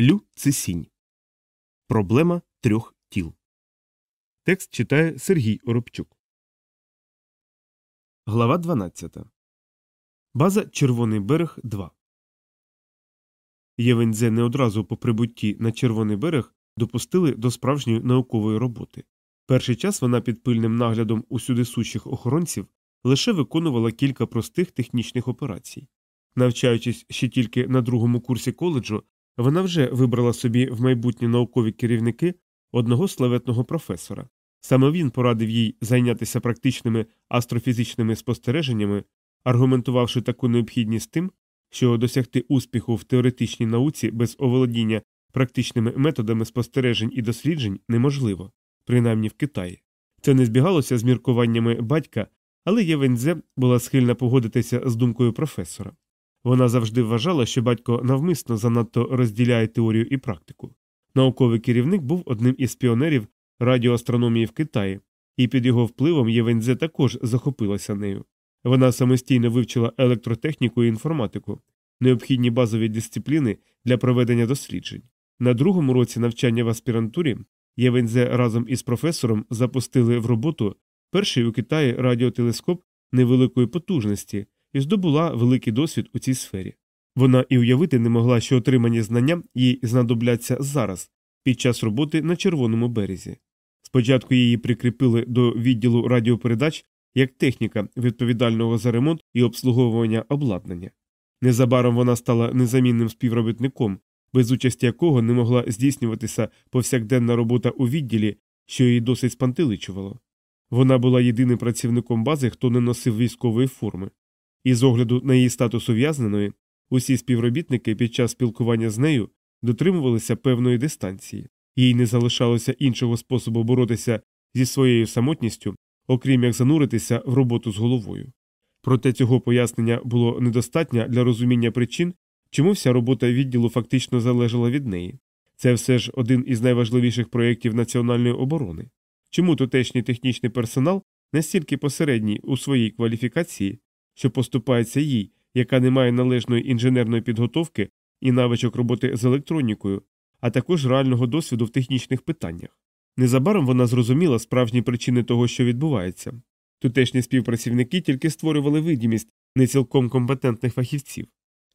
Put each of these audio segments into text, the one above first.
Лю Цисінь. Проблема трьох тіл. Текст читає Сергій Оробчук. Глава 12. База Червоний берег 2. Євензе не одразу по прибутті на Червоний берег допустили до справжньої наукової роботи. Перший час вона під пильним наглядом усюди сущих охоронців лише виконувала кілька простих технічних операцій. Навчаючись ще тільки на другому курсі коледжу, вона вже вибрала собі в майбутні наукові керівники одного славетного професора. Саме він порадив їй зайнятися практичними астрофізичними спостереженнями, аргументувавши таку необхідність тим, що досягти успіху в теоретичній науці без оволодіння практичними методами спостережень і досліджень неможливо, принаймні в Китаї. Це не збігалося з міркуваннями батька, але Євензе була схильна погодитися з думкою професора. Вона завжди вважала, що батько навмисно занадто розділяє теорію і практику. Науковий керівник був одним із піонерів радіоастрономії в Китаї, і під його впливом Євензе також захопилася нею. Вона самостійно вивчила електротехніку і інформатику, необхідні базові дисципліни для проведення досліджень. На другому році навчання в аспірантурі Євензе разом із професором запустили в роботу перший у Китаї радіотелескоп невеликої потужності і здобула великий досвід у цій сфері. Вона і уявити не могла, що отримані знання їй знадобляться зараз, під час роботи на червоному березі. Спочатку її прикріпили до відділу радіопередач як техніка відповідального за ремонт і обслуговування обладнання. Незабаром вона стала незамінним співробітником, без участі якого не могла здійснюватися повсякденна робота у відділі, що її досить спантеличувало. Вона була єдиним працівником бази, хто не носив військової форми, і з огляду на її статус ув'язненої, усі співробітники під час спілкування з нею дотримувалися певної дистанції, їй не залишалося іншого способу боротися зі своєю самотністю, окрім як зануритися в роботу з головою. Проте цього пояснення було недостатньо для розуміння причин, чому вся робота відділу фактично залежала від неї. Це все ж один із найважливіших проєктів національної оборони. Чому тутешній технічний персонал настільки посередній у своїй кваліфікації, що поступається їй, яка не має належної інженерної підготовки і навичок роботи з електронікою, а також реального досвіду в технічних питаннях. Незабаром вона зрозуміла справжні причини того, що відбувається. Тутешні співпрацівники тільки створювали видімість не цілком компетентних фахівців.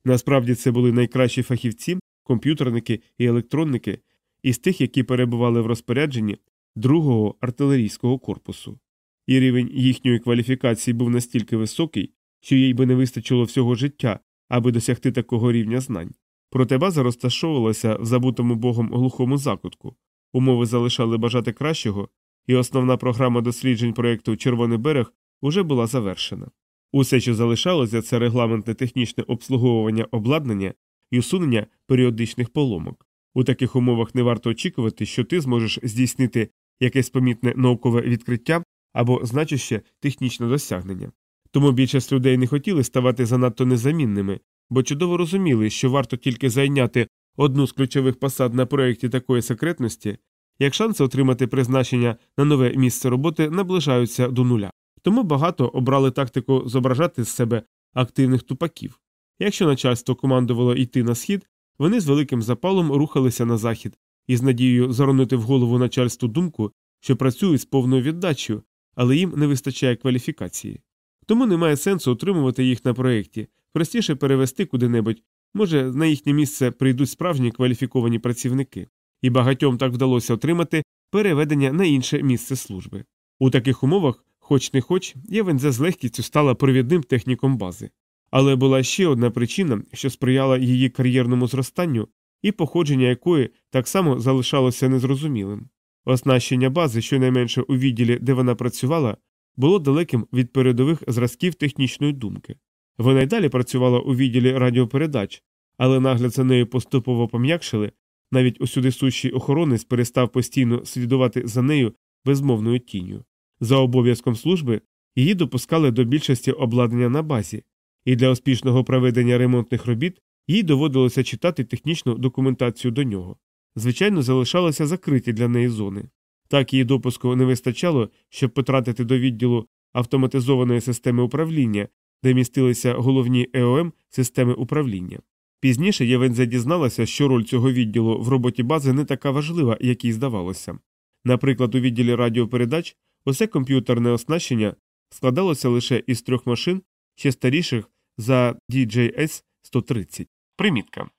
Насправді це були найкращі фахівці, комп'ютерники і електронники із тих, які перебували в розпорядженні другого артилерійського корпусу. І рівень їхньої кваліфікації був настільки високий, що їй би не вистачило всього життя, аби досягти такого рівня знань. Проте база розташовувалася в забутому богом глухому закутку, умови залишали бажати кращого, і основна програма досліджень проєкту Червоний берег уже була завершена. Усе, що залишалося, це регламентне технічне обслуговування обладнання і усунення періодичних поломок. У таких умовах не варто очікувати, що ти зможеш здійснити якесь помітне наукове відкриття або значуще технічне досягнення. Тому більшість людей не хотіли ставати занадто незамінними, бо чудово розуміли, що варто тільки зайняти одну з ключових посад на проєкті такої секретності, як шанси отримати призначення на нове місце роботи наближаються до нуля. Тому багато обрали тактику зображати з себе активних тупаків. Якщо начальство командувало йти на схід, вони з великим запалом рухалися на захід із надією заронити в голову начальству думку, що працюють з повною віддачею, але їм не вистачає кваліфікації. Тому немає сенсу утримувати їх на проєкті, простіше перевести куди-небудь, може, на їхнє місце прийдуть справжні кваліфіковані працівники, і багатьом так вдалося отримати переведення на інше місце служби. У таких умовах, хоч не хоч, Євензе з легкістю стала провідним техніком бази. Але була ще одна причина, що сприяла її кар'єрному зростанню, і походження якої так само залишалося незрозумілим. Оснащення бази, щонайменше у відділі, де вона працювала, було далеким від передових зразків технічної думки. Вона й далі працювала у відділі радіопередач, але нагляд за нею поступово пом'якшили, навіть усюди сущий охоронець перестав постійно слідувати за нею безмовною тінню. За обов'язком служби її допускали до більшості обладнання на базі, і для успішного проведення ремонтних робіт їй доводилося читати технічну документацію до нього. Звичайно, залишалися закриті для неї зони. Так її допуску не вистачало, щоб потратити до відділу автоматизованої системи управління, де містилися головні ЕОМ системи управління. Пізніше Євензе дізналася, що роль цього відділу в роботі бази не така важлива, як їй здавалося. Наприклад, у відділі радіопередач усе комп'ютерне оснащення складалося лише із трьох машин, ще старіших за DJS 130. Примітка.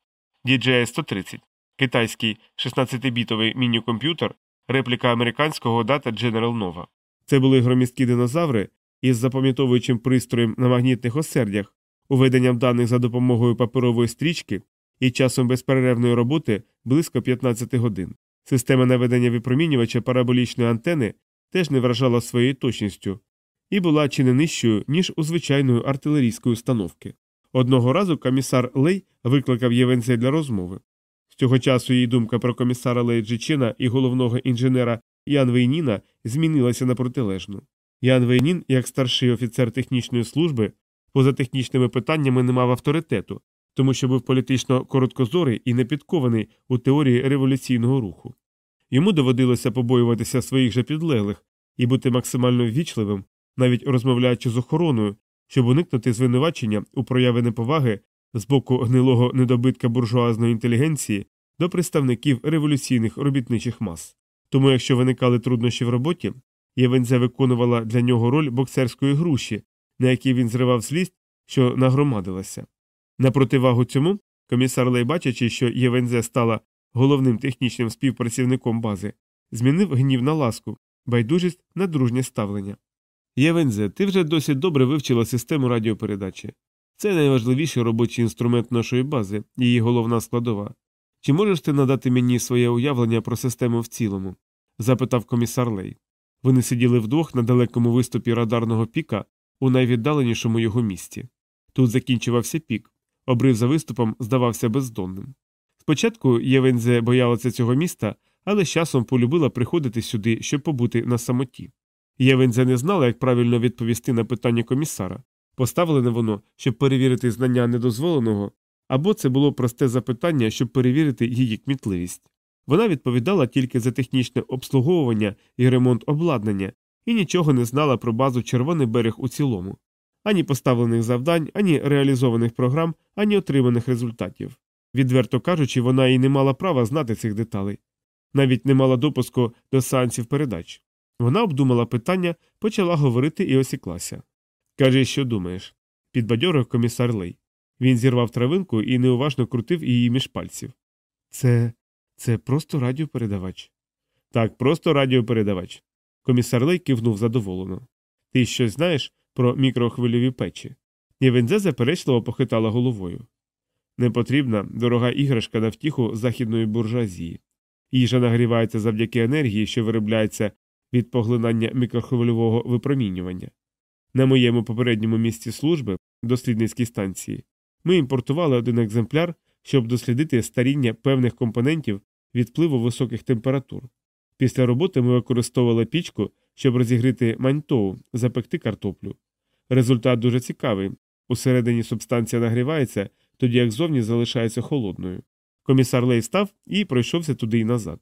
DJS 130 китайський 16-бітовий міні-комп'ютер, репліка американського Data General Nova. Це були громісткі динозаври із запам'ятовуючим пристроєм на магнітних осердях, уведенням даних за допомогою паперової стрічки і часом безперервної роботи близько 15 годин. Система наведення випромінювача параболічної антени теж не вражала своєю точністю і була чи не нижчою, ніж у звичайної артилерійської установки. Одного разу комісар Лей викликав Євенця для розмови. З цього часу її думка про комісара Лей Джичина і головного інженера Ян Вейніна змінилася на протилежну. Ян Вейнін, як старший офіцер технічної служби, поза технічними питаннями не мав авторитету, тому що був політично короткозорий і непідкований у теорії революційного руху. Йому доводилося побоюватися своїх же підлеглих і бути максимально ввічливим, навіть розмовляючи з охороною, щоб уникнути звинувачення у прояви неповаги з боку гнилого недобитка буржуазної інтелігенції до представників революційних робітничих мас. Тому, якщо виникали труднощі в роботі, Євензе виконувала для нього роль боксерської груші, на якій він зривав злість, що нагромадилася. На противагу цьому комісар Лей, бачачи, що Євензе стала головним технічним співпрацівником бази, змінив гнів на ласку, байдужість на дружнє ставлення. Євензе, ти вже досить добре вивчила систему радіопередачі. Це найважливіший робочий інструмент нашої бази, її головна складова. Чи можеш ти надати мені своє уявлення про систему в цілому? запитав комісар Лей. Вони сиділи вдвох на далекому виступі радарного піка у найвіддаленішому його місті. Тут закінчувався пік, обрив за виступом здавався бездонним. Спочатку Євензе боялася цього міста, але з часом полюбила приходити сюди, щоб побути на самоті. Євензе не знала, як правильно відповісти на питання комісара. Поставлене воно, щоб перевірити знання недозволеного, або це було просте запитання, щоб перевірити її кмітливість. Вона відповідала тільки за технічне обслуговування і ремонт обладнання і нічого не знала про базу Червоний берег у цілому ані поставлених завдань, ані реалізованих програм, ані отриманих результатів. Відверто кажучи, вона і не мала права знати цих деталей, навіть не мала допуску до сеансів передач. Вона обдумала питання, почала говорити і осіклася. Кажи, що думаєш, підбадьорив комісар Лей. Він зірвав травинку і неуважно крутив її між пальців. Це це просто радіопередавач. Так, просто радіопередавач. Комісар Лей кивнув задоволено. Ти щось знаєш про мікрохвильові печі? Євензе заперечливо похитала головою. Не потрібна дорога іграшка на втіху західної буржуазії. Їжа нагрівається завдяки енергії, що виробляється від поглинання мікрохвильового випромінювання. На моєму попередньому місці служби, дослідницькій станції, ми імпортували один екземпляр, щоб дослідити старіння певних компонентів від впливу високих температур. Після роботи ми використовували пічку, щоб розігріти маньтоу, запекти картоплю. Результат дуже цікавий. Усередині субстанція нагрівається, тоді як зовні залишається холодною. Комісар Лей став і пройшовся туди й назад.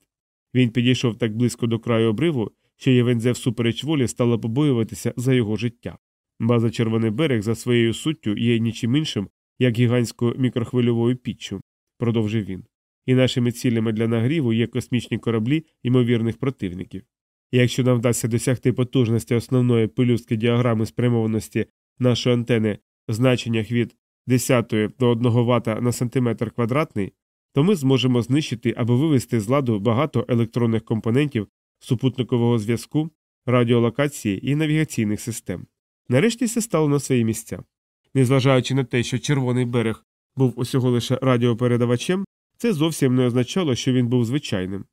Він підійшов так близько до краю обриву, що Євензе всупереч волі стала побоюватися за його життя. База Червоний берег за своєю суттю є нічим іншим, як гігантською мікрохвильовою піччю, продовжив він. І нашими цілями для нагріву є космічні кораблі ймовірних противників. Якщо нам вдасться досягти потужності основної пелюстки діаграми спрямованості нашої антени в значеннях від 10 до 1 Вт на сантиметр квадратний, то ми зможемо знищити або вивести з ладу багато електронних компонентів супутникового зв'язку, радіолокації і навігаційних систем. Нарешті все стало на свої місця. Незважаючи на те, що червоний берег був усього лише радіопередавачем, це зовсім не означало, що він був звичайним.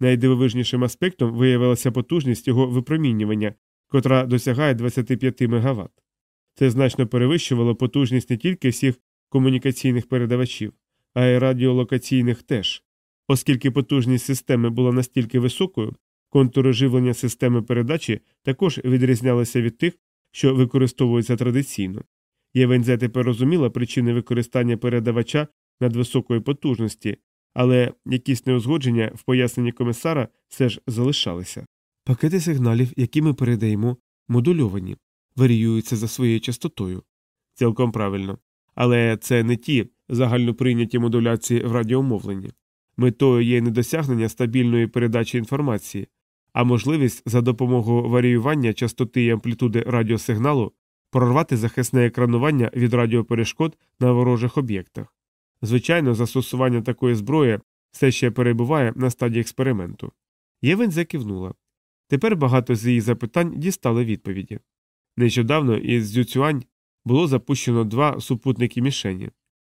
Найдивовижнішим аспектом виявилася потужність його випромінювання, котра досягає 25 МВт. Це значно перевищувало потужність не тільки всіх комунікаційних передавачів, а й радіолокаційних теж. Оскільки потужність системи була настільки високою, контури живлення системи передачі також відрізнялися від тих, що використовуються традиційно. Євензе тепер розуміла причини використання передавача надвисокої потужності, але якісь неузгодження в поясненні комісара все ж залишалися. Пакети сигналів, які ми передаємо, модульовані, варіюються за своєю частотою. Цілком правильно. Але це не ті, загальноприйняті модуляції в радіомовленні. Метою є недосягнення стабільної передачі інформації, а можливість за допомогою варіювання частоти і амплітуди радіосигналу прорвати захисне екранування від радіоперешкод на ворожих об'єктах. Звичайно, застосування такої зброї все ще перебуває на стадії експерименту. Євен закивнула. Тепер багато з її запитань дістали відповіді. Нещодавно із Зюцюань було запущено два супутники мішені.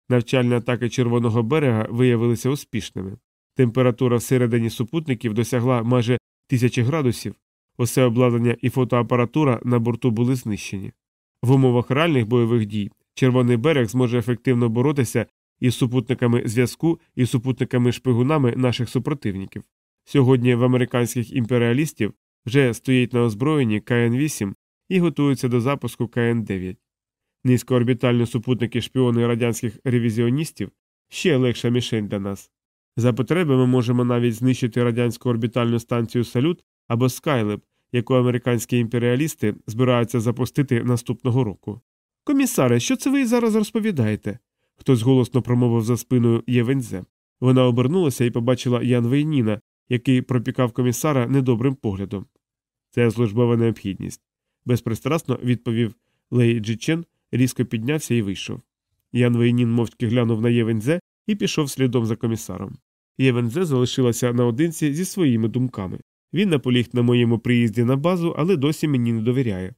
Навчальні атаки Червоного берега виявилися успішними. Температура всередині супутників досягла майже тисячі градусів, усе обладнання і фотоапаратура на борту були знищені. В умовах реальних бойових дій Червоний берег зможе ефективно боротися із супутниками зв'язку і супутниками шпигунами наших супротивників. Сьогодні в американських імперіалістів вже стоїть на озброєнні КН-8 і готуються до запуску КН-9. Низькоорбітальні супутники шпіони радянських ревізіоністів ще легша мішень для нас. За потреби ми можемо навіть знищити радянську орбітальну станцію Салют або Скайлеб, яку американські імперіалісти збираються запустити наступного року. Комісаре, що це ви зараз розповідаєте? Хтось голосно промовив за спиною Євензе. Вона обернулася і побачила Ян Вейніна, який пропікав комісара недобрим поглядом. Це службова необхідність, безпристрасно відповів Лей Джичен, різко піднявся і вийшов. Ян Вейнін мовчки глянув на Євензе і пішов слідом за комісаром. Євензе залишилася наодинці зі своїми думками. Він наполіг на моєму приїзді на базу, але досі мені не довіряє.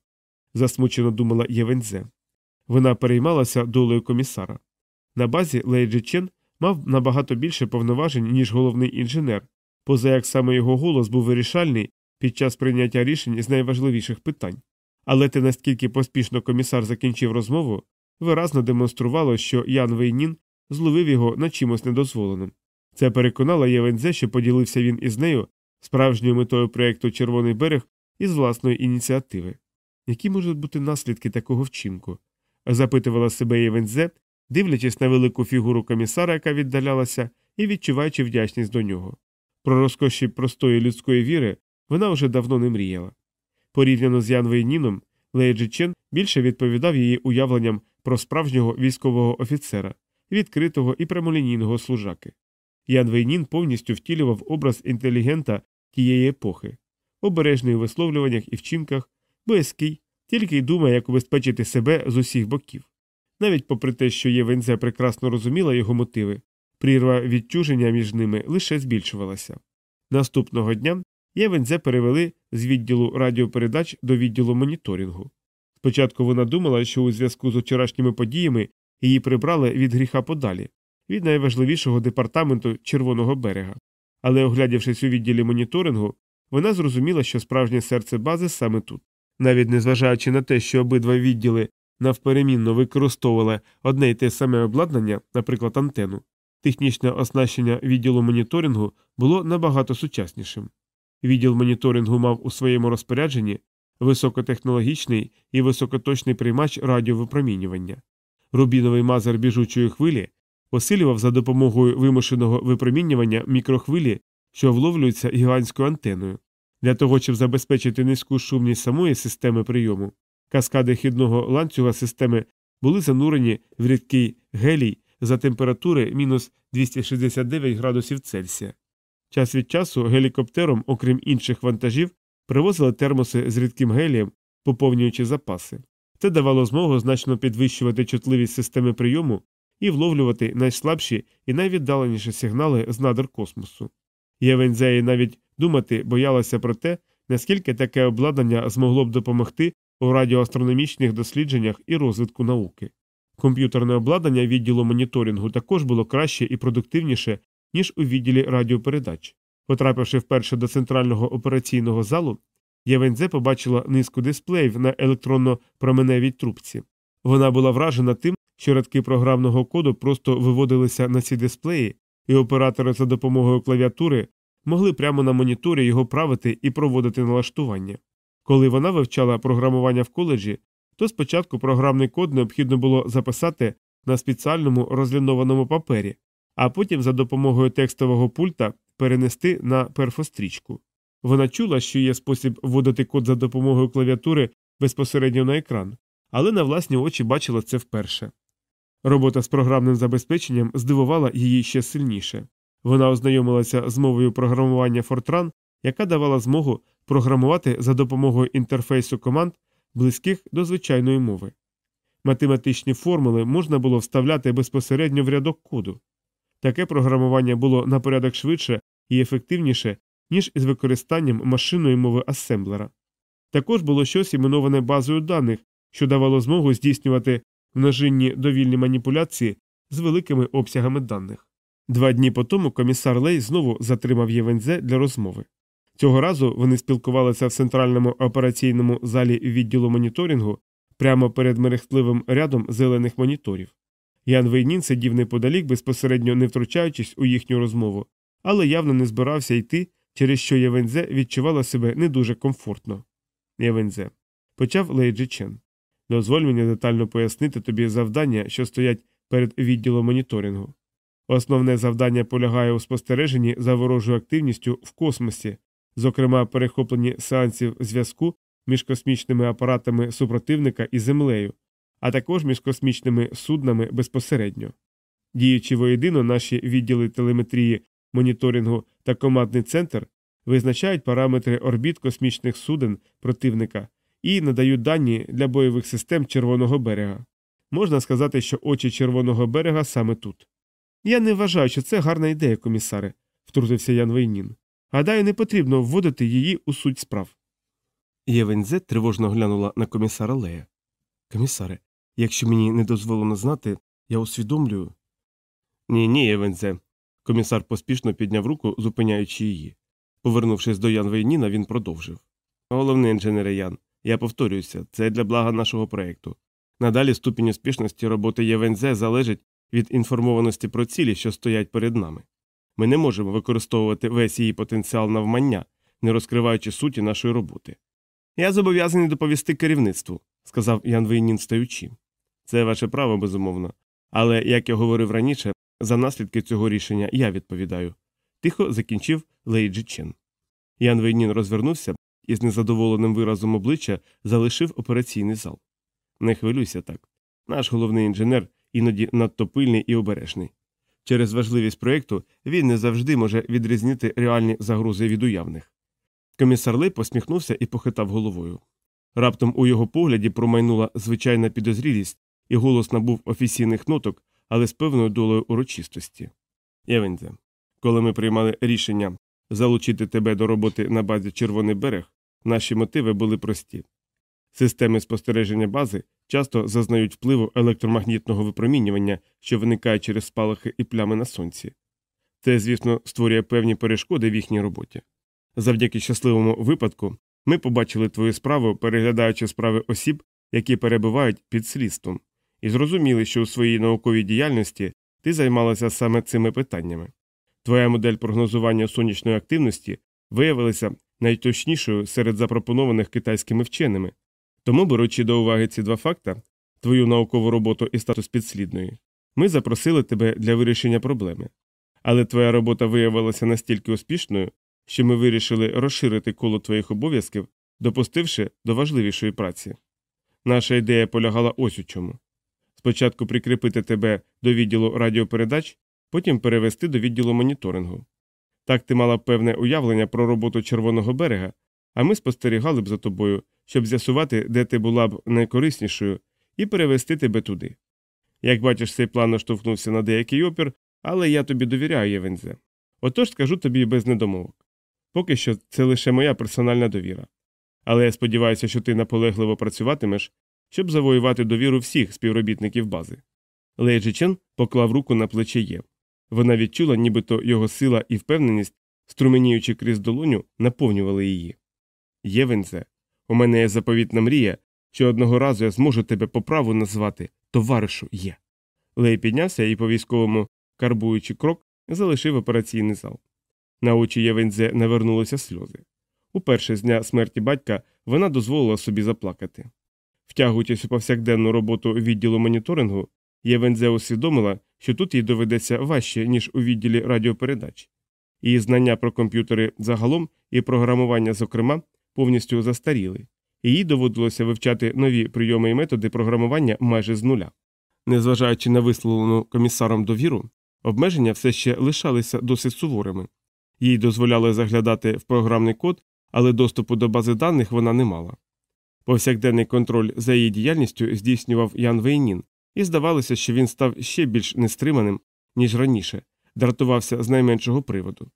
засмучено думала Євензе. Вона переймалася долею комісара. На базі Лейджі Чен мав набагато більше повноважень, ніж головний інженер, поза як саме його голос був вирішальний під час прийняття рішень з найважливіших питань. Але те, наскільки поспішно комісар закінчив розмову, виразно демонструвало, що Ян Вейнін зловив його на чимось недозволеним. Це переконало Євензе, що поділився він із нею справжньою метою проєкту Червоний берег із власної ініціативи. Які можуть бути наслідки такого вчинку? запитувала себе Євензе, дивлячись на велику фігуру комісара, яка віддалялася, і відчуваючи вдячність до нього. Про розкоші простої людської віри вона вже давно не мріяла. Порівняно з Ян Вейніном, Лейджі Чен більше відповідав її уявленням про справжнього військового офіцера, відкритого і прямолінійного служаки. Ян Вейнін повністю втілював образ інтелігента тієї епохи, обережний у висловлюваннях і вчинках, боязкий, тільки й думає, як убезпечити себе з усіх боків. Навіть попри те, що Євензе прекрасно розуміла його мотиви, прірва відчуження між ними лише збільшувалася. Наступного дня Євензе перевели з відділу радіопередач до відділу моніторингу. Спочатку вона думала, що у зв'язку з вчорашніми подіями її прибрали від гріха подалі, від найважливішого департаменту Червоного берега. Але, оглядівшись у відділі моніторингу, вона зрозуміла, що справжнє серце бази саме тут. Навіть незважаючи на те, що обидва відділи навперемінно використовували одне й те саме обладнання, наприклад, антенну, технічне оснащення відділу моніторингу було набагато сучаснішим. Відділ моніторингу мав у своєму розпорядженні високотехнологічний і високоточний приймач радіовипромінювання. Рубіновий мазер біжучої хвилі посилював за допомогою вимушеного випромінювання мікрохвилі, що вловлюються гігантською антеною. Для того, щоб забезпечити низьку шумність самої системи прийому, каскади хідного ланцюга системи були занурені в рідкий гелій за температури мінус 269 градусів Цельсія. Час від часу гелікоптером, окрім інших вантажів, привозили термоси з рідким гелієм, поповнюючи запаси. Це давало змогу значно підвищувати чутливість системи прийому і вловлювати найслабші і найвіддаленіші сигнали з надр космосу. Євензеї навіть думати боялася про те, наскільки таке обладнання змогло б допомогти у радіоастрономічних дослідженнях і розвитку науки. Комп'ютерне обладнання відділу моніторингу також було краще і продуктивніше, ніж у відділі радіопередач. Потрапивши вперше до центрального операційного залу, Євензе побачила низку дисплеїв на електронно променевій трубці. Вона була вражена тим, що рядки програмного коду просто виводилися на ці дисплеї, і оператори за допомогою клавіатури могли прямо на моніторі його правити і проводити налаштування. Коли вона вивчала програмування в коледжі, то спочатку програмний код необхідно було записати на спеціальному розлінованому папері, а потім за допомогою текстового пульта перенести на перфострічку. Вона чула, що є спосіб вводити код за допомогою клавіатури безпосередньо на екран, але на власні очі бачила це вперше. Робота з програмним забезпеченням здивувала її ще сильніше. Вона ознайомилася з мовою програмування Fortran, яка давала змогу програмувати за допомогою інтерфейсу команд, близьких до звичайної мови. Математичні формули можна було вставляти безпосередньо в рядок коду. Таке програмування було на порядок швидше і ефективніше, ніж із використанням машинної мови асемблера. Також було щось іменоване базою даних, що давало змогу здійснювати множинні довільні маніпуляції з великими обсягами даних. Два дні по тому комісар Лей знову затримав ЄВНЗ для розмови. Цього разу вони спілкувалися в центральному операційному залі відділу моніторингу прямо перед мерехтливим рядом зелених моніторів. Ян Вейнін сидів неподалік, безпосередньо не втручаючись у їхню розмову, але явно не збирався йти, через що Євензе відчувала себе не дуже комфортно. Євензе. Почав Лейджі Чен. Дозволь мені детально пояснити тобі завдання, що стоять перед відділом моніторингу. Основне завдання полягає у спостереженні за ворожою активністю в космосі, зокрема перехопленні сеансів зв'язку між космічними апаратами супротивника і Землею, а також між космічними суднами безпосередньо. Діючи воєдино, наші відділи телеметрії, моніторингу та командний центр визначають параметри орбіт космічних суден противника і надають дані для бойових систем Червоного берега. Можна сказати, що очі Червоного берега саме тут. Я не вважаю, що це гарна ідея, комісаре, втрутився Ян Вейнін. Гадаю, не потрібно вводити її у суть справ. Євензе тривожно глянула на комісара Лея. Комісаре, якщо мені не дозволено знати, я усвідомлюю. Ні, ні, Євензе. Комісар поспішно підняв руку, зупиняючи її. Повернувшись до Ян Вейніна, він продовжив. Головний інженер Ян, я повторююся, це для блага нашого проєкту. Надалі ступінь успішності роботи ЄВНЗ залежить від інформованості про цілі, що стоять перед нами. Ми не можемо використовувати весь її потенціал навмання, не розкриваючи суті нашої роботи. Я зобов'язаний доповісти керівництву, сказав Ян Вейнін стаючи. Це ваше право, безумовно. Але, як я говорив раніше, за наслідки цього рішення я відповідаю. Тихо закінчив Лейджі Чен. Ян Вейнін розвернувся і з незадоволеним виразом обличчя залишив операційний зал. Не хвилюйся так. Наш головний інженер іноді надто пильний і обережний. Через важливість проєкту він не завжди може відрізнити реальні загрози від уявних. Комісар Лей посміхнувся і похитав головою. Раптом у його погляді промайнула звичайна підозрілість, і голос набув офіційних ноток, але з певною долею урочистості. Євензе, коли ми приймали рішення залучити тебе до роботи на базі Червоний берег, наші мотиви були прості. Системи спостереження бази часто зазнають впливу електромагнітного випромінювання, що виникає через спалахи і плями на сонці. Це, звісно, створює певні перешкоди в їхній роботі. Завдяки щасливому випадку ми побачили твою справу, переглядаючи справи осіб, які перебувають під слідством, і зрозуміли, що у своїй науковій діяльності ти займалася саме цими питаннями. Твоя модель прогнозування сонячної активності виявилася найточнішою серед запропонованих китайськими вченими, тому, беручи до уваги ці два факта твою наукову роботу і статус підслідної, ми запросили тебе для вирішення проблеми. Але твоя робота виявилася настільки успішною, що ми вирішили розширити коло твоїх обов'язків, допустивши до важливішої праці. Наша ідея полягала ось у чому спочатку прикріпити тебе до відділу радіопередач, потім перевести до відділу моніторингу. Так ти мала певне уявлення про роботу Червоного берега, а ми спостерігали б за тобою, щоб з'ясувати, де ти була б найкориснішою, і перевести тебе туди. Як бачиш, цей план наштовхнувся на деякий опір, але я тобі довіряю, Євензе. Отож скажу тобі без недомовок. Поки що це лише моя персональна довіра. Але я сподіваюся, що ти наполегливо працюватимеш, щоб завоювати довіру всіх співробітників бази. Лейджі Чен поклав руку на плече Є. Вона відчула, нібито його сила і впевненість, струменіючи крізь долоню, наповнювали її. Євензе, у мене є заповітна мрія, що одного разу я зможу тебе по праву назвати товаришу є. Лей піднявся і по військовому, карбуючи крок, залишив операційний зал. На очі Євензе навернулися сльози. Уперше з дня смерті батька вона дозволила собі заплакати. Втягуючись у повсякденну роботу відділу моніторингу, Євензе усвідомила, що тут їй доведеться важче, ніж у відділі радіопередач. Її знання про комп'ютери загалом і програмування, зокрема, повністю застаріли, їй доводилося вивчати нові прийоми і методи програмування майже з нуля. Незважаючи на висловлену комісаром довіру, обмеження все ще лишалися досить суворими. Їй дозволяли заглядати в програмний код, але доступу до бази даних вона не мала. Повсякденний контроль за її діяльністю здійснював Ян Вейнін, і здавалося, що він став ще більш нестриманим, ніж раніше, дратувався з найменшого приводу.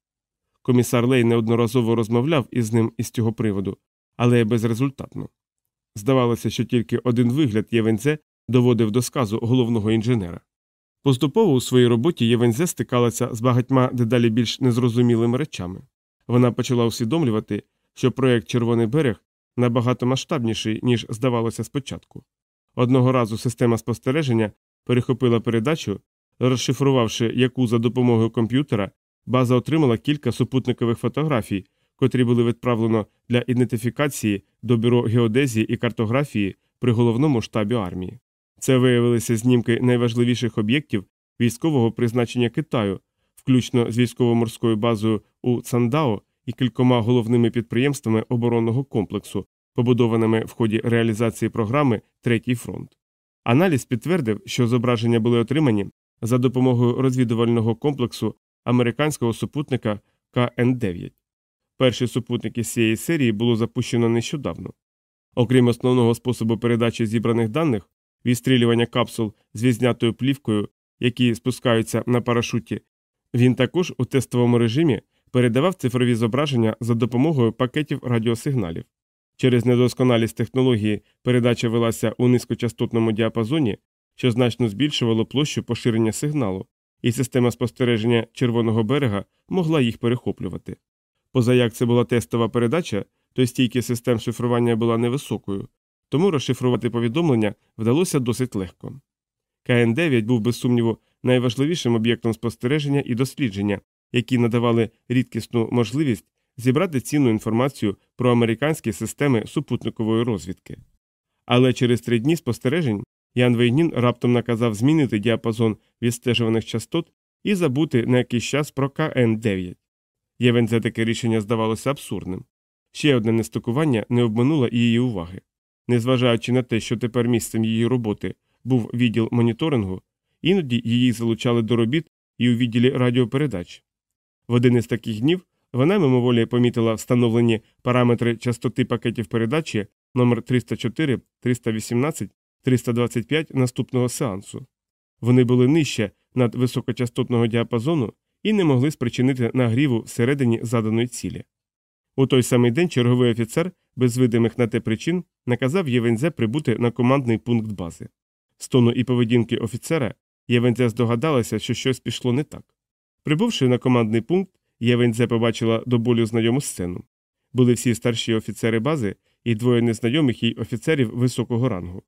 Комісар Лей неодноразово розмовляв із ним із цього приводу, але безрезультатно. Здавалося, що тільки один вигляд Євензе доводив до сказу головного інженера. Поступово у своїй роботі Євензе стикалася з багатьма дедалі більш незрозумілими речами. Вона почала усвідомлювати, що проєкт Червоний берег набагато масштабніший, ніж здавалося спочатку. Одного разу система спостереження перехопила передачу, розшифрувавши яку за допомогою комп'ютера, база отримала кілька супутникових фотографій, котрі були відправлено для ідентифікації до бюро геодезії і картографії при головному штабі армії. Це виявилися знімки найважливіших об'єктів військового призначення Китаю, включно з військово-морською базою у Цандао і кількома головними підприємствами оборонного комплексу, побудованими в ході реалізації програми Третій фронт. Аналіз підтвердив, що зображення були отримані за допомогою розвідувального комплексу американського супутника КН9. Перші супутники з цієї серії було запущено нещодавно. Окрім основного способу передачі зібраних даних, відстрілювання капсул з візнятою плівкою, які спускаються на парашуті, він також у тестовому режимі передавав цифрові зображення за допомогою пакетів радіосигналів. Через недосконалість технології передача велася у низькочастотному діапазоні, що значно збільшувало площу поширення сигналу, і система спостереження червоного берега могла їх перехоплювати. Поза як це була тестова передача, то стійкість систем шифрування була невисокою, тому розшифрувати повідомлення вдалося досить легко. КН9 був, без сумніву, найважливішим об'єктом спостереження і дослідження, які надавали рідкісну можливість зібрати цінну інформацію про американські системи супутникової розвідки. Але через три дні спостережень Ян Вейнін раптом наказав змінити діапазон відстежуваних частот і забути на якийсь час про КН9. Євензе таке рішення здавалося абсурдним. Ще одне нестикування не обминуло її уваги. Незважаючи на те, що тепер місцем її роботи був відділ моніторингу, іноді її залучали до робіт і у відділі радіопередач. В один із таких днів вона мимоволі помітила встановлені параметри частоти пакетів передачі номер 304 318 325 наступного сеансу. Вони були нижче над високочастотного діапазону і не могли спричинити нагріву всередині заданої цілі. У той самий день черговий офіцер, без видимих на те причин, наказав Євензе прибути на командний пункт бази. З тону і поведінки офіцера Євензе здогадалася, що щось пішло не так. Прибувши на командний пункт, Євензе побачила до болю знайому сцену. Були всі старші офіцери бази і двоє незнайомих їй офіцерів високого рангу.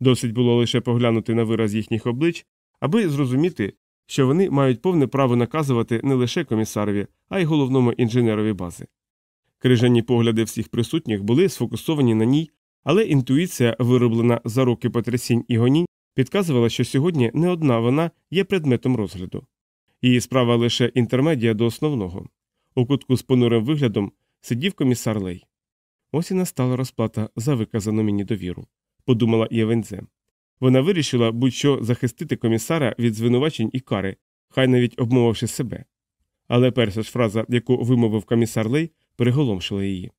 Досить було лише поглянути на вираз їхніх облич, аби зрозуміти, що вони мають повне право наказувати не лише комісарові, а й головному інженерові бази. Крижані погляди всіх присутніх були сфокусовані на ній, але інтуїція, вироблена за роки потрясінь і гонінь, підказувала, що сьогодні не одна вона є предметом розгляду. Її справа лише інтермедія до основного. У кутку з понурим виглядом сидів комісар Лей. Ось і настала розплата за виказану мені довіру, подумала Євензе. Вона вирішила будь-що захистити комісара від звинувачень і кари, хай навіть обмовивши себе. Але перша ж фраза, яку вимовив комісар Лей, переголомшила її.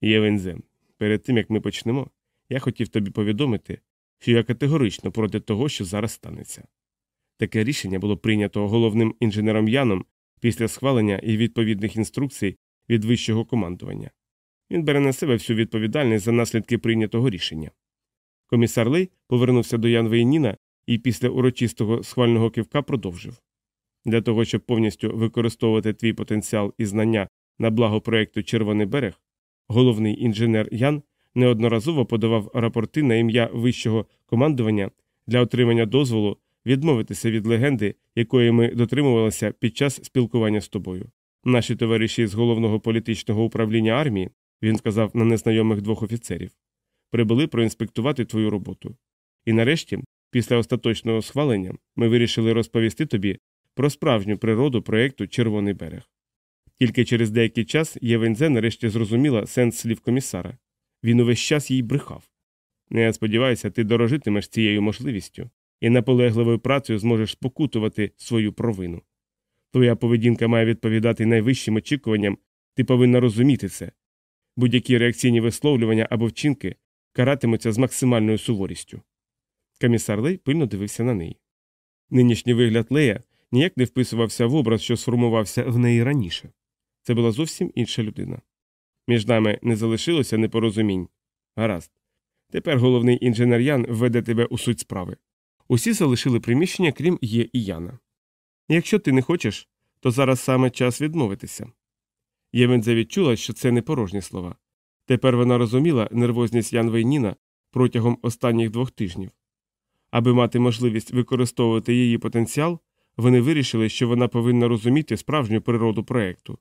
Євензе, перед тим як ми почнемо, я хотів тобі повідомити, що я категорично проти того, що зараз станеться. Таке рішення було прийнято головним інженером Яном після схвалення і відповідних інструкцій від вищого командування. Він бере на себе всю відповідальність за наслідки прийнятого рішення. Комісар Лей повернувся до Ян Вейніна і після урочистого схвального кивка продовжив для того, щоб повністю використовувати твій потенціал і знання на благо проєкту Червоний берег, головний інженер Ян неодноразово подавав рапорти на ім'я вищого командування для отримання дозволу відмовитися від легенди, якої ми дотримувалися під час спілкування з тобою. Наші товариші з головного політичного управління армії, він сказав на незнайомих двох офіцерів, прибули проінспектувати твою роботу. І нарешті, після остаточного схвалення, ми вирішили розповісти тобі про справжню природу проєкту Червоний берег. Тільки через деякий час Євензе нарешті зрозуміла сенс слів комісара. Він увесь час їй брехав. Не сподіваюся, ти дорожитимеш цією можливістю. І наполегливою працею зможеш спокутувати свою провину. Твоя поведінка має відповідати найвищим очікуванням, ти повинна розуміти це. Будь-які реакційні висловлювання або вчинки каратимуться з максимальною суворістю. Комісар Лей пильно дивився на неї. Нинішній вигляд Лея ніяк не вписувався в образ, що сформувався в неї раніше. Це була зовсім інша людина. Між нами не залишилося непорозумінь. Гаразд. Тепер головний інженер Ян введе тебе у суть справи. Усі залишили приміщення, крім Є і Яна. Якщо ти не хочеш, то зараз саме час відмовитися. Євензе відчула, що це не порожні слова. Тепер вона розуміла нервозність Ян Вейніна протягом останніх двох тижнів. Аби мати можливість використовувати її потенціал, вони вирішили, що вона повинна розуміти справжню природу проекту.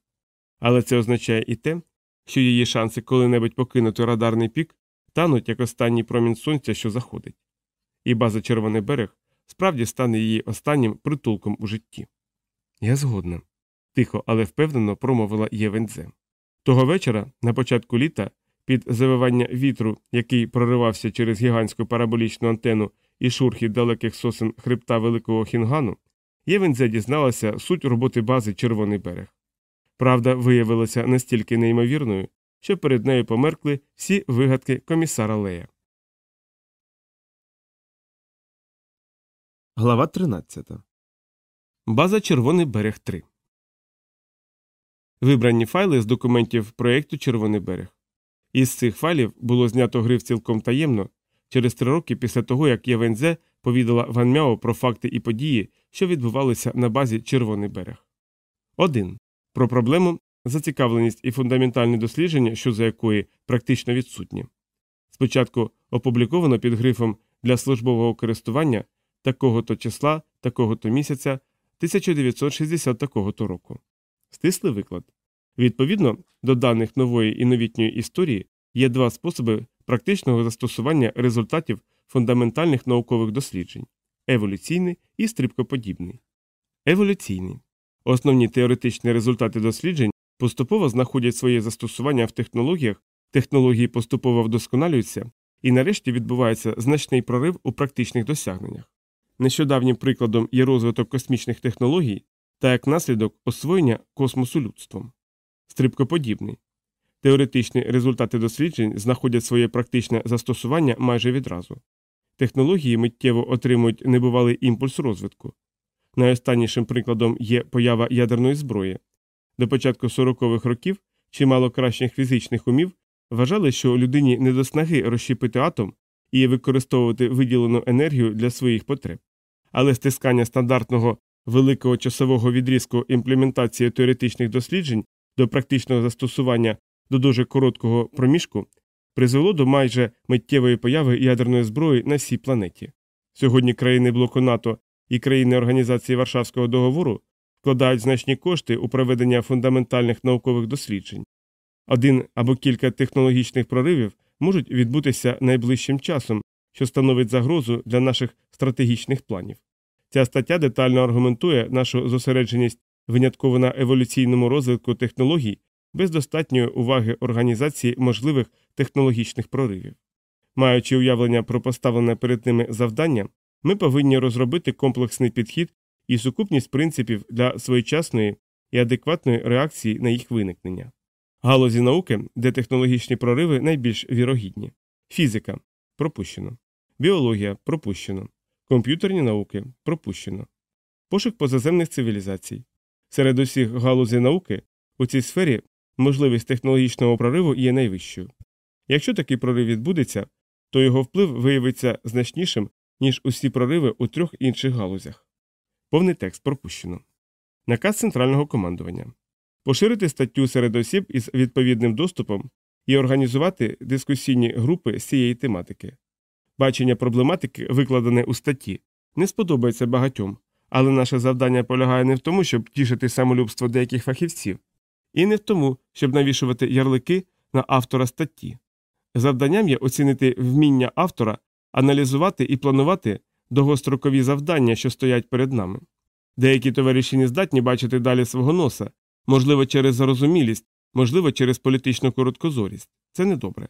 Але це означає і те, що її шанси коли-небудь покинути радарний пік тануть як останній промінь сонця, що заходить. І база Червоний берег справді стане її останнім притулком у житті. Я згодна, тихо, але впевнено промовила Євензе. Того вечора, на початку літа, під завивання вітру, який проривався через гігантську параболічну антенну і шурхіт далеких сосен хребта Великого Хінгану, Євензе дізналася суть роботи бази Червоний берег. Правда виявилася настільки неймовірною, що перед нею померкли всі вигадки комісара Лея. Глава 13. База Червоний берег 3. Вибрані файли з документів проєкту Червоний берег. Із цих файлів було знято гриф цілком таємно через три роки після того, як Євензе повідала Ван Мяо про факти і події, що відбувалися на базі Червоний берег. 1. Про проблему, зацікавленість і фундаментальні дослідження, що за якої практично відсутні. Спочатку опубліковано під грифом для службового користування такого-то числа, такого-то місяця 1960 такого-то року. Стислий виклад. Відповідно до даних нової і новітньої історії є два способи практичного застосування результатів фундаментальних наукових досліджень еволюційний і стрибкоподібний. Еволюційний. Основні теоретичні результати досліджень поступово знаходять своє застосування в технологіях, технології поступово вдосконалюються, і нарешті відбувається значний прорив у практичних досягненнях. Нещодавнім прикладом є розвиток космічних технологій та як наслідок освоєння космосу людством. Стрибкоподібний. Теоретичні результати досліджень знаходять своє практичне застосування майже відразу. Технології миттєво отримують небувалий імпульс розвитку. Найостаннішим прикладом є поява ядерної зброї. До початку 40-х років чимало кращих фізичних умів вважали, що людині не до снаги розщепити атом і використовувати виділену енергію для своїх потреб. Але стискання стандартного великого часового відрізку імплементації теоретичних досліджень до практичного застосування до дуже короткого проміжку призвело до майже миттєвої появи ядерної зброї на всій планеті. Сьогодні країни блоку НАТО і країни Організації Варшавського договору вкладають значні кошти у проведення фундаментальних наукових досліджень. Один або кілька технологічних проривів можуть відбутися найближчим часом, що становить загрозу для наших стратегічних планів. Ця стаття детально аргументує нашу зосередженість винятково на еволюційному розвитку технологій без достатньої уваги організації можливих технологічних проривів. Маючи уявлення про поставлене перед ними завдання, ми повинні розробити комплексний підхід і сукупність принципів для своєчасної і адекватної реакції на їх виникнення. Галузі науки, де технологічні прориви найбільш вірогідні. Фізика пропущено. Біологія пропущено. Комп'ютерні науки пропущено. Пошук позаземних цивілізацій. Серед усіх галузей науки у цій сфері можливість технологічного прориву є найвищою. Якщо такий прорив відбудеться, то його вплив виявиться значнішим, ніж усі прориви у трьох інших галузях. Повний текст пропущено. Наказ центрального командування поширити статтю серед осіб із відповідним доступом і організувати дискусійні групи з цієї тематики. Бачення проблематики, викладене у статті, не сподобається багатьом, але наше завдання полягає не в тому, щоб тішити самолюбство деяких фахівців, і не в тому, щоб навішувати ярлики на автора статті. Завданням є оцінити вміння автора, аналізувати і планувати довгострокові завдання, що стоять перед нами. Деякі товариші не здатні бачити далі свого носа, можливо, через зарозумілість, можливо, через політичну короткозорість. Це недобре.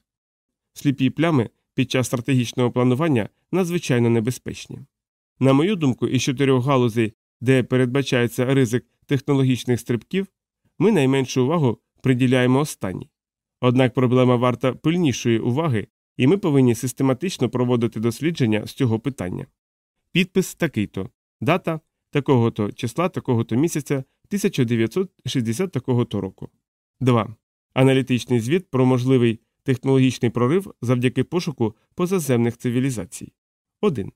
Сліпі плями під час стратегічного планування надзвичайно небезпечні. На мою думку, із чотирьох галузей, де передбачається ризик технологічних стрибків, ми найменшу увагу приділяємо останній. Однак проблема варта пильнішої уваги, і ми повинні систематично проводити дослідження з цього питання. Підпис такий то дата такого то числа такого то місяця 1960 такого то року. 2. Аналітичний звіт про можливий технологічний прорив завдяки пошуку позаземних цивілізацій. 1.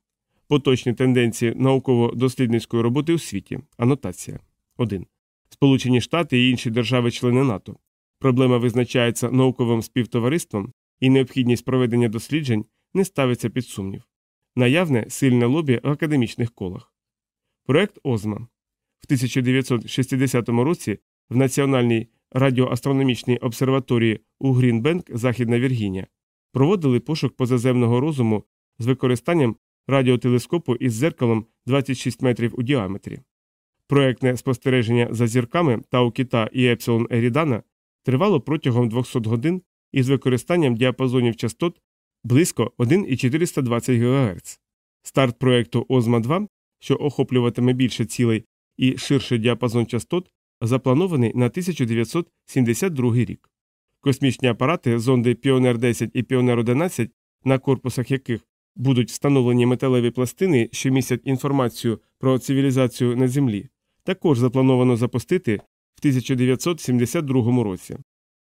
Поточні тенденції науково-дослідницької роботи у світі. Анотація. 1. Сполучені Штати і інші держави-члени НАТО. Проблема визначається науковим співтовариством, і необхідність проведення досліджень не ставиться під сумнів. Наявне сильне лобі в академічних колах. Проект Озма. В 1960 році в Національній радіоастрономічній обсерваторії у Грінбенк, Західна Віргінія, проводили пошук позаземного розуму з використанням радіотелескопу із зеркалом 26 метрів у діаметрі. Проектне спостереження за зірками Тау Кіта і Епсилон Ерідана тривало протягом 200 годин із використанням діапазонів частот близько 1,420 ГГц. Старт проекту Озма 2, що охоплюватиме більше цілей і ширший діапазон частот, запланований на 1972 рік. Космічні апарати зонди Піонер 10 і Піонер 11, на корпусах яких будуть встановлені металеві пластини, що містять інформацію про цивілізацію на Землі, також заплановано запустити в 1972 році.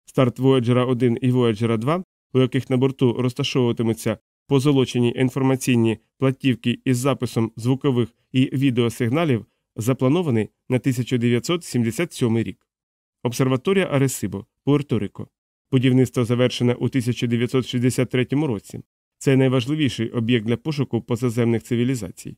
Старт Voyager 1 і Voyager 2, у яких на борту розташовуватимуться позолочені інформаційні платівки із записом звукових і відеосигналів, запланований на 1977 рік. Обсерваторія Аресибо, Пуерто-Рико. Будівництво завершене у 1963 році. Це найважливіший об'єкт для пошуку позаземних цивілізацій.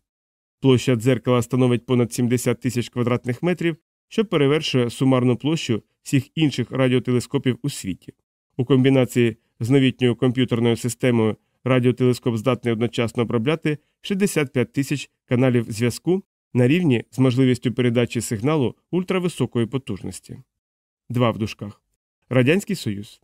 Площа дзеркала становить понад 70 тисяч квадратних метрів, що перевершує сумарну площу всіх інших радіотелескопів у світі. У комбінації з новітньою комп'ютерною системою радіотелескоп здатний одночасно обробляти 65 тисяч каналів зв'язку на рівні з можливістю передачі сигналу ультрависокої потужності. Два в дужках. Радянський Союз.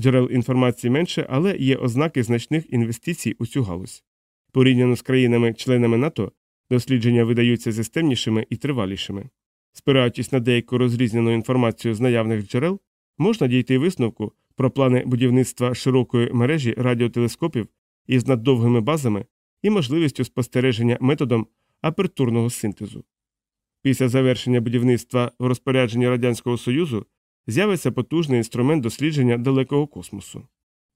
Джерел інформації менше, але є ознаки значних інвестицій у цю галузь. Порівняно з країнами-членами НАТО, дослідження видаються системнішими і тривалішими. Спираючись на деяку розрізнену інформацію з наявних джерел, можна дійти висновку про плани будівництва широкої мережі радіотелескопів із наддовгими базами і можливістю спостереження методом апертурного синтезу. Після завершення будівництва в розпорядженні Радянського Союзу з'явиться потужний інструмент дослідження далекого космосу.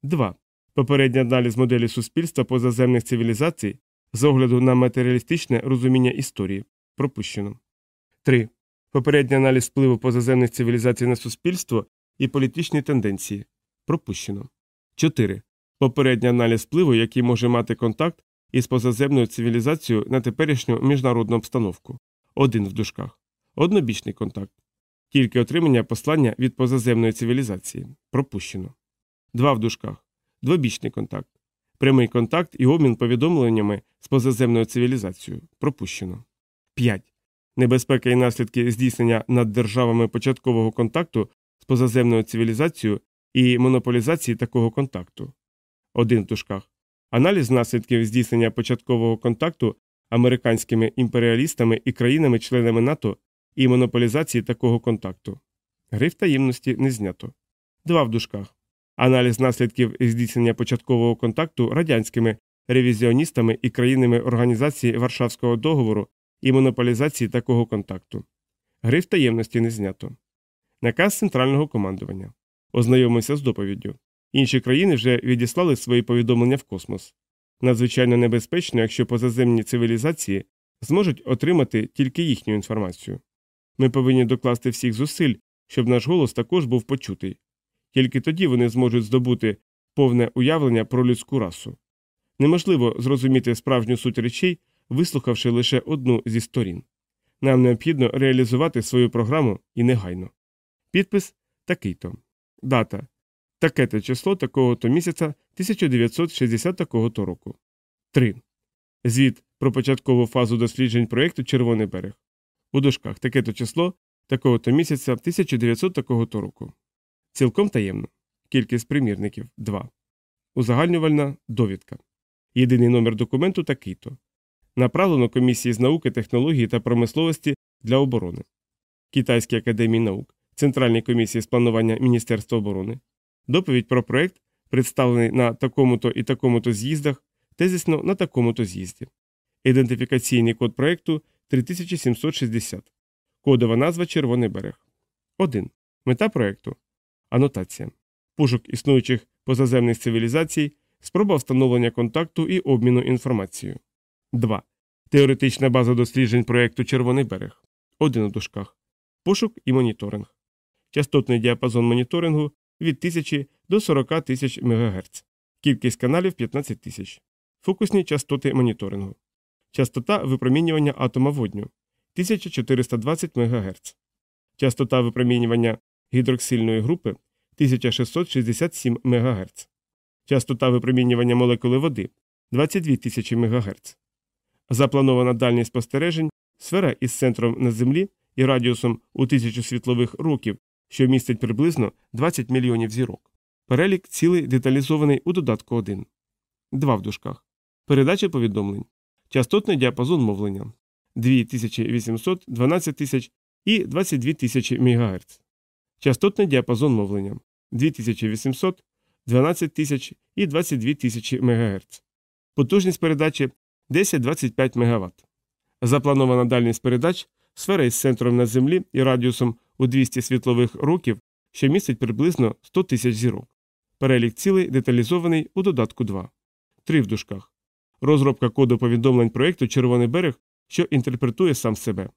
2. Попередній аналіз моделі суспільства позаземних цивілізацій з огляду на матеріалістичне розуміння історії. Пропущено. 3. Попередній аналіз впливу позаземних цивілізацій на суспільство і політичні тенденції. Пропущено. 4. Попередній аналіз впливу, який може мати контакт із позаземною цивілізацією на теперішню міжнародну обстановку. Один в дужках. Однобічний контакт. Тільки отримання послання від позаземної цивілізації. Пропущено. Два в дужках. Двобічний контакт. Прямий контакт і обмін повідомленнями з позаземною цивілізацією. Пропущено. 5. Небезпека і наслідки здійснення над державами початкового контакту з позаземною цивілізацією і монополізації такого контакту. Один в дужках. Аналіз наслідків здійснення початкового контакту американськими імперіалістами і країнами-членами НАТО і монополізації такого контакту. Гриф таємності не знято. Два в дужках. Аналіз наслідків здійснення початкового контакту радянськими ревізіоністами і країнами організації Варшавського договору і монополізації такого контакту. Гриф таємності не знято. Наказ центрального командування. Ознайомився з доповіддю. Інші країни вже відіслали свої повідомлення в космос. Надзвичайно небезпечно, якщо позаземні цивілізації зможуть отримати тільки їхню інформацію. Ми повинні докласти всіх зусиль, щоб наш голос також був почутий. Тільки тоді вони зможуть здобути повне уявлення про людську расу. Неможливо зрозуміти справжню суть речей, вислухавши лише одну зі сторін. Нам необхідно реалізувати свою програму і негайно. Підпис такий то. Дата. Таке то число такого то місяця 1960 такого то року. 3. Звіт про початкову фазу досліджень проєкту Червоний берег. У дужках таке то число такого то місяця 1900 такого то року. Цілком таємно. Кількість примірників 2. Узагальнювальна довідка. Єдиний номер документу такий то. направлено комісії з науки, технології та промисловості для оборони, Китайській академії наук, Центральній комісії з планування Міністерства оборони, доповідь про проект, представлений на такому-то і такому-то з'їздах, тезисно на такому-то з'їзді, ідентифікаційний код проекту 3760, кодова назва Червоний берег. 1. Мета проекту. Анотація. Пошук існуючих позаземних цивілізацій, спроба встановлення контакту і обміну інформацією. 2. Теоретична база досліджень проєкту Червоний берег. 1 у дужках. Пошук і моніторинг. Частотний діапазон моніторингу від 1000 до 40 тисяч МГц. Кількість каналів 15 тисяч. Фокусні частоти моніторингу. Частота випромінювання атома водню 1420 МГц. Частота випромінювання гідроксильної групи 1667 МГц. Частота випромінювання молекули води 22 тисячі МГц. Запланована дальність спостережень сфера із центром на Землі і радіусом у тисячу світлових років, що містить приблизно 20 мільйонів зірок. Перелік цілий деталізований у додатку 1. 2 в дужках. Передача повідомлень. Частотний діапазон мовлення 2800, 12 тисяч і 22 тисячі МГц. Частотний діапазон мовлення 2800, 12 тисяч і 22 тисячі МГц. Потужність передачі 10-25 МВт. Запланована дальність передач сфера із центром на Землі і радіусом у 200 світлових років, що містить приблизно 100 тисяч зірок. Перелік цілей деталізований у додатку 2. 3 в дужках. Розробка коду повідомлень проєкту Червоний берег, що інтерпретує сам себе.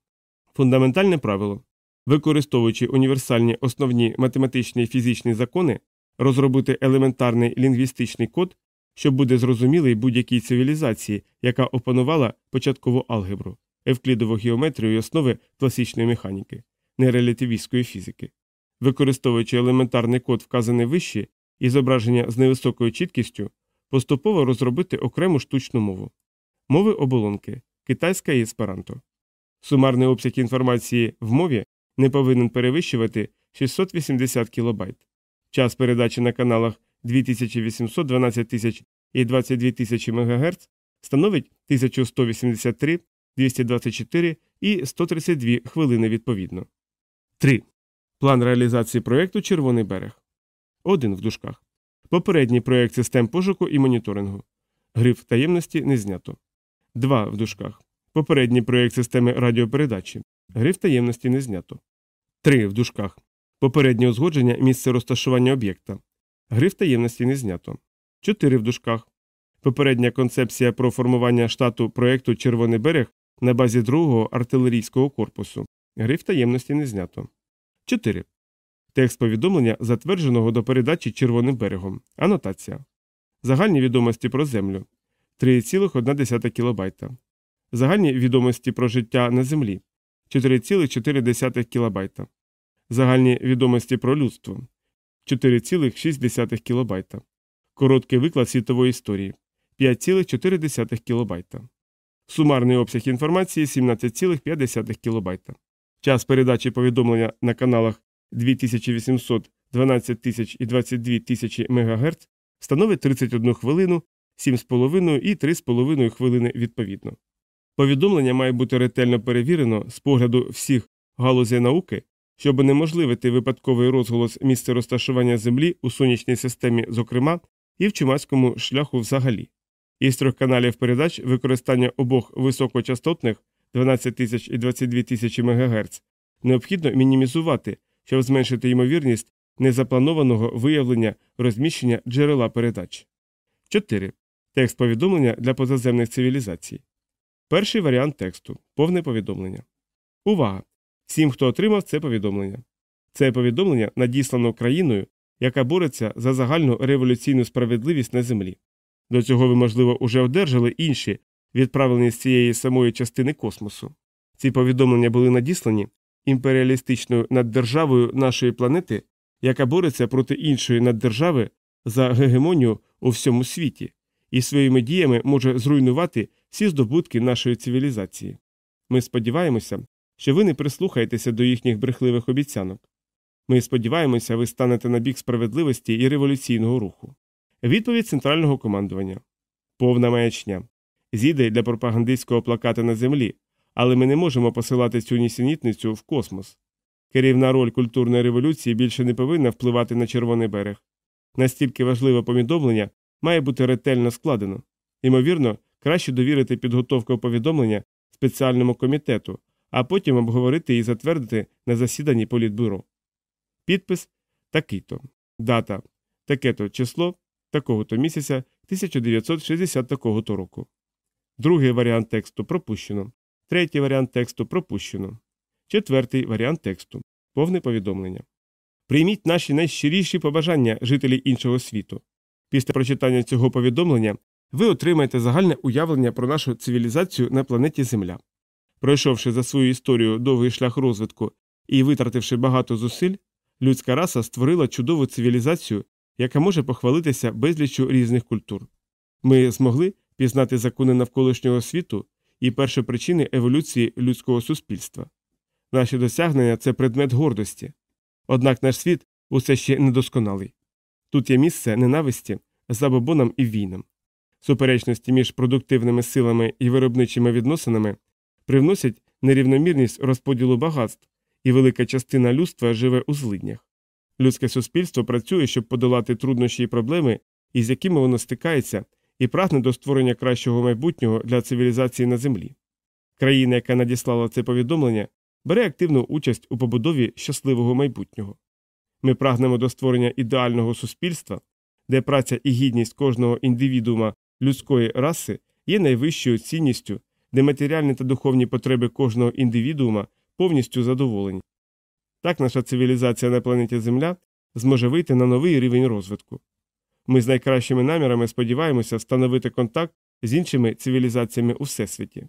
Фундаментальне правило. Використовуючи універсальні основні математичні і фізичні закони, розробити елементарний лінгвістичний код, що буде зрозумілий будь-якій цивілізації, яка опанувала початкову алгебру, евклідову геометрію і основи класичної механіки, нерелятивістської фізики. Використовуючи елементарний код, вказаний вище, і зображення з невисокою чіткістю, поступово розробити окрему штучну мову. Мови оболонки китайська і есперанто. Сумарний обсяг інформації в мові не повинен перевищувати 680 кБ. Час передачі на каналах 2800, 12 тисяч і 22 тисячі МГц становить 1183, 224 і 132 хвилини відповідно. 3. План реалізації проєкту Червоний берег. 1 в дужках. Попередній проєкт систем пошуку і моніторингу. Гриф таємності не знято. 2 в дужках. Попередній проєкт системи радіопередачі. Гриф таємності не знято. 3 в дужках. Попереднє узгодження місце розташування об'єкта. Гриф таємності не знято. 4 в дужках. Попередня концепція про формування штату проєкту Червоний берег на базі другого артилерійського корпусу. Гриф таємності не знято. 4. Текст повідомлення, затвердженого до передачі Червоним берегом. Анотація. Загальні відомості про Землю 3,1 кБ. Загальні відомості про життя на Землі 4,4 кБ. Загальні відомості про людство 4,6 кБ. Короткий виклад світової історії 5,4 кБ. Сумарний обсяг інформації 17,5 кБ. Час передачі повідомлення на каналах 2800, 12 тисяч і 22 тисячі МГц становить 31 хвилину, 7,5 і 3,5 хвилини відповідно. Повідомлення має бути ретельно перевірено з погляду всіх галузей науки, щоб унеможливити випадковий розголос місця розташування Землі у сонячній системі, зокрема, і в чумацькому шляху взагалі. Із трьох каналів передач використання обох високочастотних 12 тисяч і 22 тисячі МГц необхідно мінімізувати, щоб зменшити ймовірність незапланованого виявлення розміщення джерела передач. 4. Текст повідомлення для позаземних цивілізацій. Перший варіант тексту повне повідомлення. Увага! Всім, хто отримав це повідомлення. Це повідомлення надіслано країною, яка бореться за загальну революційну справедливість на землі. До цього ви, можливо, уже одержали інші, відправлені з цієї самої частини космосу. Ці повідомлення були надіслані імперіалістичною наддержавою нашої планети, яка бореться проти іншої наддержави за гегемонію у всьому світі, і своїми діями може зруйнувати всі здобутки нашої цивілізації. Ми сподіваємося, що ви не прислухаєтеся до їхніх брехливих обіцянок. Ми сподіваємося, ви станете на бік справедливості і революційного руху. Відповідь центрального командування повна маячня. Зійде для пропагандистського плаката на землі, але ми не можемо посилати цю нісенітницю в космос. Керівна роль культурної революції більше не повинна впливати на червоний берег. Настільки важливе повідомлення має бути ретельно складено. Ймовірно, краще довірити підготовку повідомлення спеціальному комітету, а потім обговорити і затвердити на засіданні політбюро. Підпис такий-то. Дата таке-то число такого-то місяця 1960 такого-то року. Другий варіант тексту пропущено. Третій варіант тексту пропущено. Четвертий варіант тексту повне повідомлення. Прийміть наші найщиріші побажання жителі іншого світу. Після прочитання цього повідомлення ви отримаєте загальне уявлення про нашу цивілізацію на планеті Земля. Пройшовши за свою історію довгий шлях розвитку і витративши багато зусиль, людська раса створила чудову цивілізацію, яка може похвалитися безліччю різних культур. Ми змогли пізнати закони навколишнього світу і перші причини еволюції людського суспільства. Наші досягнення це предмет гордості. Однак наш світ усе ще недосконалий. Тут є місце ненависті, забобонам і війнам. Суперечності між продуктивними силами і виробничими відносинами привносять нерівномірність розподілу багатств, і велика частина людства живе у злиднях. Людське суспільство працює, щоб подолати труднощі і проблеми, із якими воно стикається, і прагне до створення кращого майбутнього для цивілізації на землі. Країна, яка надіслала це повідомлення, бере активну участь у побудові щасливого майбутнього. Ми прагнемо до створення ідеального суспільства, де праця і гідність кожного індивідуума людської раси є найвищою цінністю, де матеріальні та духовні потреби кожного індивідуума повністю задоволені. Так наша цивілізація на планеті Земля зможе вийти на новий рівень розвитку. Ми з найкращими намірами сподіваємося встановити контакт з іншими цивілізаціями у всесвіті.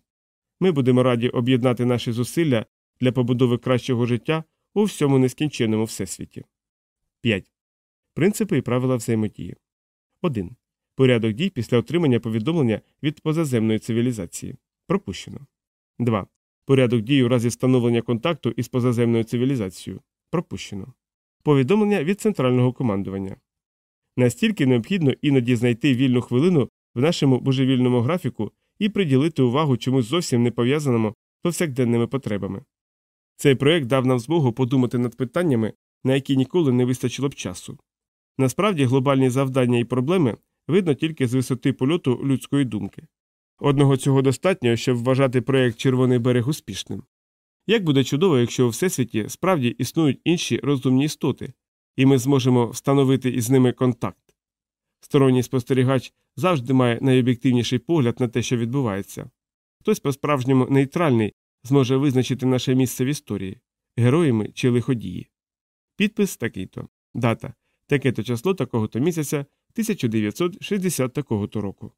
Ми будемо раді об'єднати наші зусилля для побудови кращого життя у всьому нескінченному всесвіті. 5. Принципи і правила взаємодії 1. Порядок дій після отримання повідомлення від позаземної цивілізації. Пропущено. 2. Порядок дій у разі встановлення контакту із позаземною цивілізацією. Пропущено. Повідомлення від центрального командування. Настільки необхідно іноді знайти вільну хвилину в нашому божевільному графіку і приділити увагу чомусь зовсім не пов'язаному з повсякденними потребами. Цей проект дав нам змогу подумати над питаннями, на які ніколи не вистачило б часу. Насправді глобальні завдання і проблеми видно тільки з висоти польоту людської думки. Одного цього достатньо, щоб вважати проєкт Червоний берег успішним. Як буде чудово, якщо у всесвіті справді існують інші розумні істоти, і ми зможемо встановити із ними контакт. Сторонній спостерігач завжди має найоб'єктивніший погляд на те, що відбувається. Хтось по справжньому нейтральний зможе визначити наше місце в історії героями чи лиходії. Підпис такий то дата таке то число такого то місяця 1960 такого то року.